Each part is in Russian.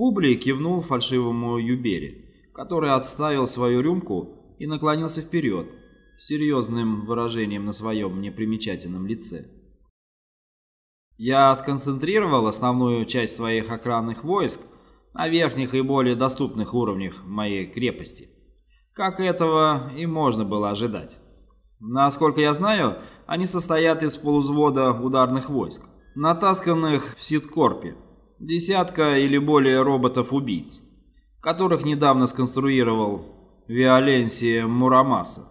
Публий кивнул фальшивому Юбере, который отставил свою рюмку и наклонился вперед, серьезным выражением на своем непримечательном лице. Я сконцентрировал основную часть своих охранных войск на верхних и более доступных уровнях моей крепости. Как этого и можно было ожидать. Насколько я знаю, они состоят из полузвода ударных войск, натасканных в Ситкорпе, десятка или более роботов-убийц, которых недавно сконструировал Виоленсия Мурамаса,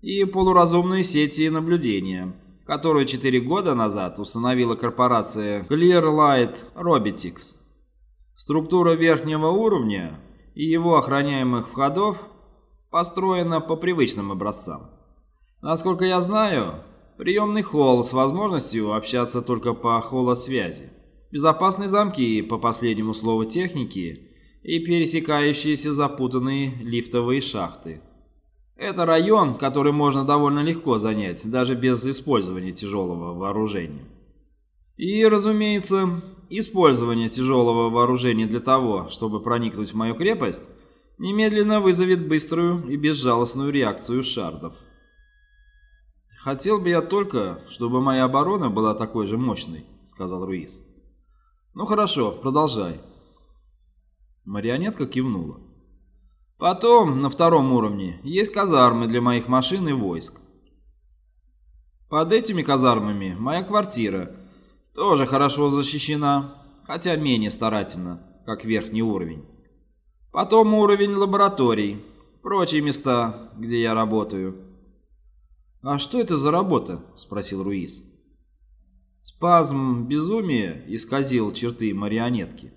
и полуразумные сети наблюдения, которые четыре года назад установила корпорация Clearlight Robotics. Структура верхнего уровня и его охраняемых входов построена по привычным образцам. Насколько я знаю, приемный холл с возможностью общаться только по холосвязи, безопасные замки по последнему слову техники и пересекающиеся запутанные лифтовые шахты. Это район, который можно довольно легко занять, даже без использования тяжелого вооружения. И, разумеется, использование тяжелого вооружения для того, чтобы проникнуть в мою крепость, немедленно вызовет быструю и безжалостную реакцию шардов. «Хотел бы я только, чтобы моя оборона была такой же мощной», — сказал Руис. «Ну хорошо, продолжай». Марионетка кивнула. «Потом, на втором уровне, есть казармы для моих машин и войск. Под этими казармами моя квартира тоже хорошо защищена, хотя менее старательно, как верхний уровень. Потом уровень лабораторий, прочие места, где я работаю». «А что это за работа?» – спросил Руис. Спазм безумия исказил черты марионетки.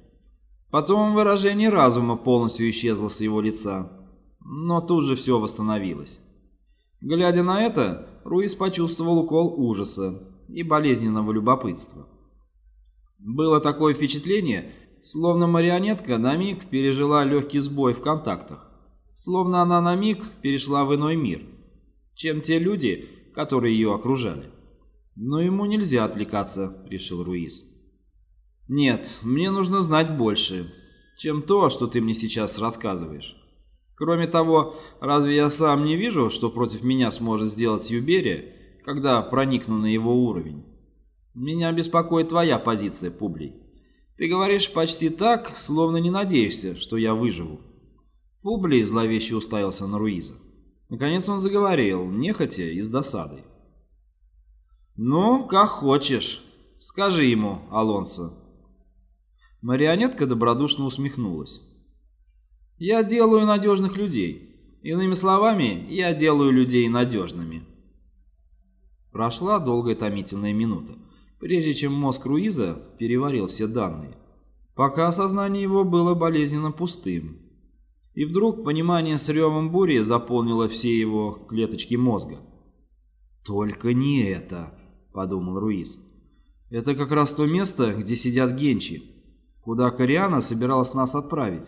Потом выражение разума полностью исчезло с его лица, но тут же все восстановилось. Глядя на это, Руис почувствовал укол ужаса и болезненного любопытства. Было такое впечатление, словно марионетка на миг пережила легкий сбой в контактах, словно она на миг перешла в иной мир – чем те люди, которые ее окружали. Но ему нельзя отвлекаться, решил Руис. Нет, мне нужно знать больше, чем то, что ты мне сейчас рассказываешь. Кроме того, разве я сам не вижу, что против меня сможет сделать Юберия, когда проникну на его уровень? Меня беспокоит твоя позиция, Публий. Ты говоришь почти так, словно не надеешься, что я выживу. Публий зловеще уставился на Руиза. Наконец он заговорил, нехотя и с досадой. «Ну, как хочешь. Скажи ему, Алонсо». Марионетка добродушно усмехнулась. «Я делаю надежных людей. Иными словами, я делаю людей надежными». Прошла долгая томительная минута, прежде чем мозг Руиза переварил все данные, пока сознание его было болезненно пустым. И вдруг понимание с ревом бури заполнило все его клеточки мозга. «Только не это», — подумал Руис. «Это как раз то место, где сидят генчи, куда Кориана собиралась нас отправить.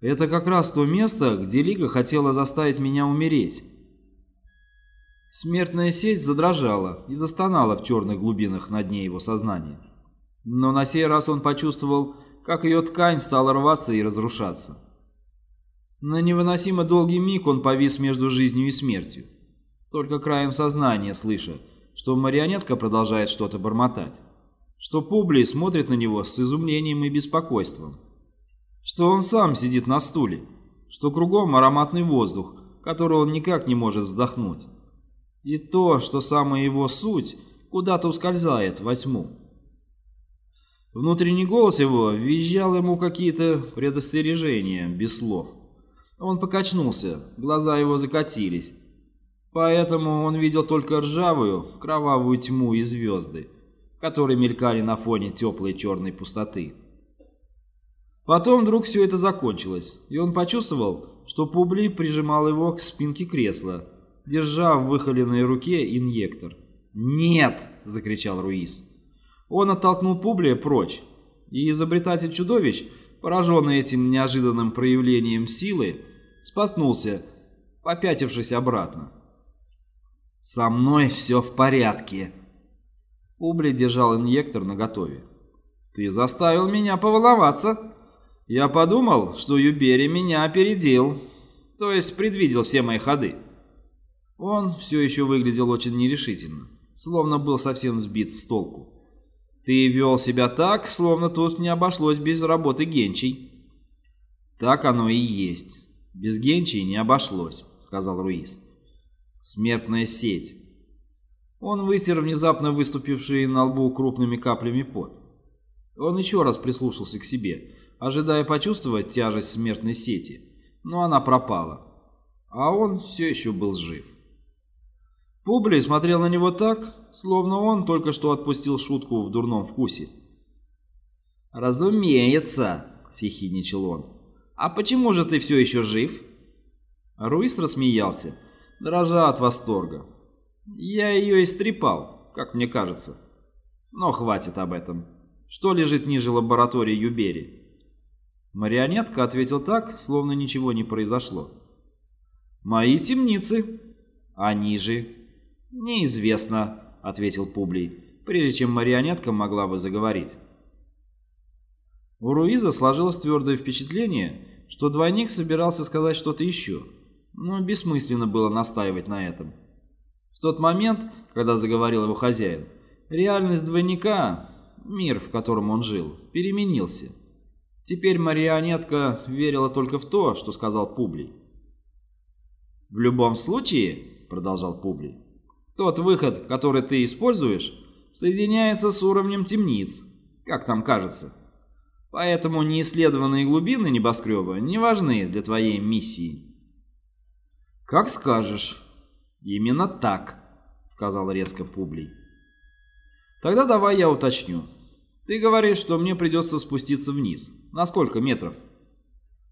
Это как раз то место, где Лига хотела заставить меня умереть». Смертная сеть задрожала и застонала в черных глубинах на дне его сознания. Но на сей раз он почувствовал, как ее ткань стала рваться и разрушаться. На невыносимо долгий миг он повис между жизнью и смертью, только краем сознания слыша, что марионетка продолжает что-то бормотать, что Публий смотрит на него с изумлением и беспокойством, что он сам сидит на стуле, что кругом ароматный воздух, который он никак не может вздохнуть, и то, что самая его суть куда-то ускользает во тьму. Внутренний голос его визжал ему какие-то предостережения без слов. Он покачнулся, глаза его закатились. Поэтому он видел только ржавую, кровавую тьму и звезды, которые мелькали на фоне теплой черной пустоты. Потом вдруг все это закончилось, и он почувствовал, что Публи прижимал его к спинке кресла, держа в выхоленной руке инъектор. «Нет!» – закричал Руис. Он оттолкнул Публия прочь, и изобретатель чудовищ – пораженный этим неожиданным проявлением силы, споткнулся, попятившись обратно. «Со мной все в порядке!» Убли держал инъектор наготове. «Ты заставил меня поволноваться!» Я подумал, что Юбери меня опередил, то есть предвидел все мои ходы. Он все еще выглядел очень нерешительно, словно был совсем сбит с толку. Ты вел себя так, словно тут не обошлось без работы генчей. Так оно и есть. Без генчей не обошлось, сказал Руис. Смертная сеть. Он вытер внезапно выступившие на лбу крупными каплями пот. Он еще раз прислушался к себе, ожидая почувствовать тяжесть смертной сети, но она пропала, а он все еще был жив. Публий смотрел на него так, словно он только что отпустил шутку в дурном вкусе. «Разумеется», — съехидничал он. «А почему же ты все еще жив?» Руис рассмеялся, дрожа от восторга. «Я ее истрепал, как мне кажется. Но хватит об этом. Что лежит ниже лаборатории Юбери?» Марионетка ответил так, словно ничего не произошло. «Мои темницы. А ниже «Неизвестно», — ответил Публий, прежде чем марионетка могла бы заговорить. У Руиза сложилось твердое впечатление, что двойник собирался сказать что-то еще, но бессмысленно было настаивать на этом. В тот момент, когда заговорил его хозяин, реальность двойника, мир, в котором он жил, переменился. Теперь марионетка верила только в то, что сказал Публий. «В любом случае», — продолжал Публий, тот выход, который ты используешь, соединяется с уровнем темниц, как там кажется. Поэтому неисследованные глубины небоскреба не важны для твоей миссии. «Как скажешь». «Именно так», — сказал резко Публий. «Тогда давай я уточню. Ты говоришь, что мне придется спуститься вниз. На сколько метров?»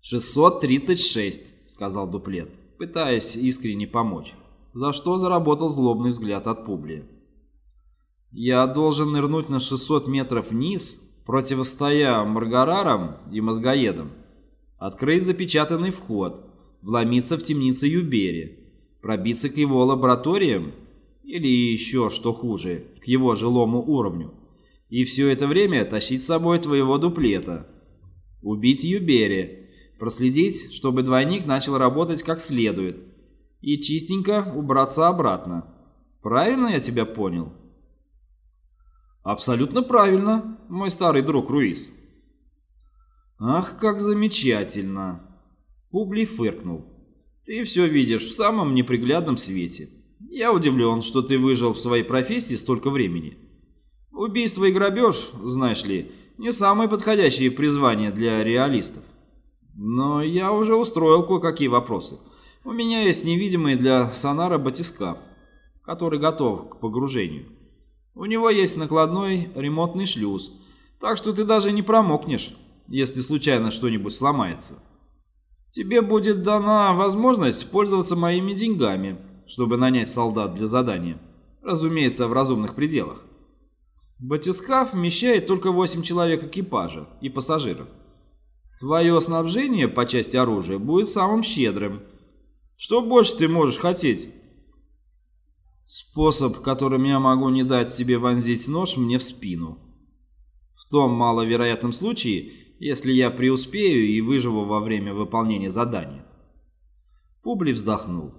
«636», — сказал Дуплет, пытаясь искренне помочь за что заработал злобный взгляд от Публия. «Я должен нырнуть на 600 метров вниз, противостоя Маргарарам и Мозгоедам, открыть запечатанный вход, вломиться в темницы Юбери, пробиться к его лабораториям или еще, что хуже, к его жилому уровню, и все это время тащить с собой твоего дуплета, убить Юбери, проследить, чтобы двойник начал работать как следует – и чистенько убраться обратно. Правильно я тебя понял? Абсолютно правильно, мой старый друг Руис. Ах, как замечательно. Публи фыркнул. Ты все видишь в самом неприглядном свете. Я удивлен, что ты выжил в своей профессии столько времени. Убийство и грабеж, знаешь ли, не самые подходящие призвания для реалистов. Но я уже устроил кое-какие вопросы. У меня есть невидимый для сонара батискаф, который готов к погружению. У него есть накладной ремонтный шлюз, так что ты даже не промокнешь, если случайно что-нибудь сломается. Тебе будет дана возможность пользоваться моими деньгами, чтобы нанять солдат для задания. Разумеется, в разумных пределах. Батискаф вмещает только 8 человек экипажа и пассажиров. Твое снабжение по части оружия будет самым щедрым – что больше ты можешь хотеть? Способ, которым я могу не дать тебе вонзить нож мне в спину. В том маловероятном случае, если я преуспею и выживу во время выполнения задания. Публи вздохнул.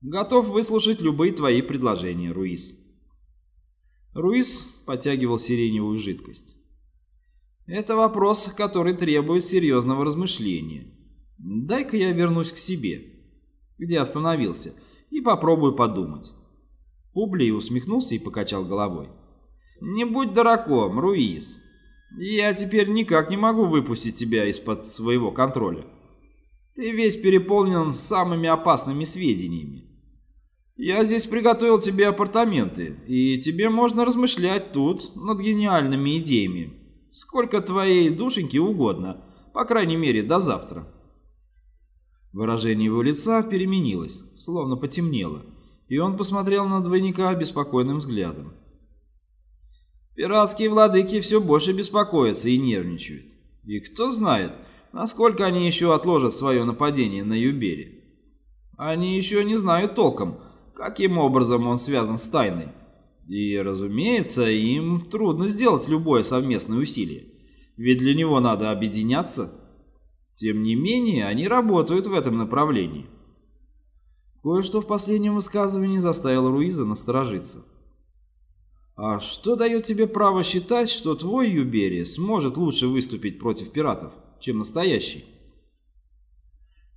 Готов выслушать любые твои предложения, Руис. Руис потягивал сиреневую жидкость. Это вопрос, который требует серьезного размышления. Дай-ка я вернусь к себе где остановился, и попробую подумать». Публий усмехнулся и покачал головой. «Не будь дураком, Руис. Я теперь никак не могу выпустить тебя из-под своего контроля. Ты весь переполнен самыми опасными сведениями. Я здесь приготовил тебе апартаменты, и тебе можно размышлять тут над гениальными идеями. Сколько твоей душеньки угодно, по крайней мере, до завтра». Выражение его лица переменилось, словно потемнело, и он посмотрел на двойника беспокойным взглядом. Пиратские владыки все больше беспокоятся и нервничают. И кто знает, насколько они еще отложат свое нападение на Юбери. Они еще не знают толком, каким образом он связан с тайной. И, разумеется, им трудно сделать любое совместное усилие. ведь для него надо объединяться. Тем не менее, они работают в этом направлении. Кое-что в последнем высказывании заставило Руиза насторожиться. «А что дает тебе право считать, что твой Юбери сможет лучше выступить против пиратов, чем настоящий?»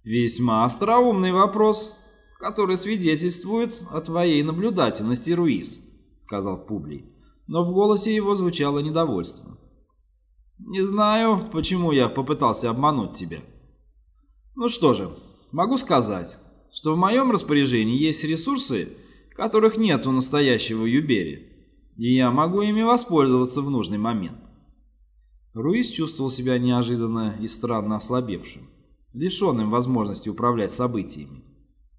«Весьма остроумный вопрос, который свидетельствует о твоей наблюдательности, Руиз», — сказал Публий, но в голосе его звучало недовольство. «Не знаю, почему я попытался обмануть тебя. Ну что же, могу сказать, что в моем распоряжении есть ресурсы, которых нет у настоящего Юбери, и я могу ими воспользоваться в нужный момент. Руис чувствовал себя неожиданно и странно ослабевшим, лишенным возможности управлять событиями.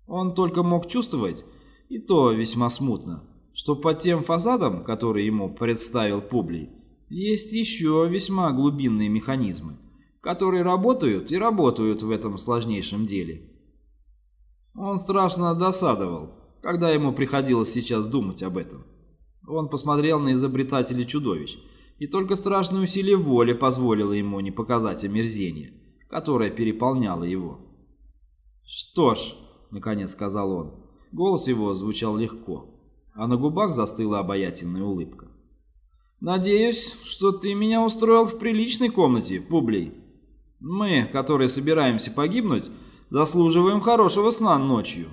Он только мог чувствовать, и то весьма смутно, что под тем фасадом, который ему представил Публий, есть еще весьма глубинные механизмы, которые работают и работают в этом сложнейшем деле. Он страшно досадовал, когда ему приходилось сейчас думать об этом. Он посмотрел на изобретателя чудовищ, и только страшное усилие воли позволило ему не показать омерзение, которое переполняло его. «Что ж», — наконец сказал он, голос его звучал легко, а на губах застыла обаятельная улыбка. «Надеюсь, что ты меня устроил в приличной комнате, Публий. Мы, которые собираемся погибнуть, заслуживаем хорошего сна ночью».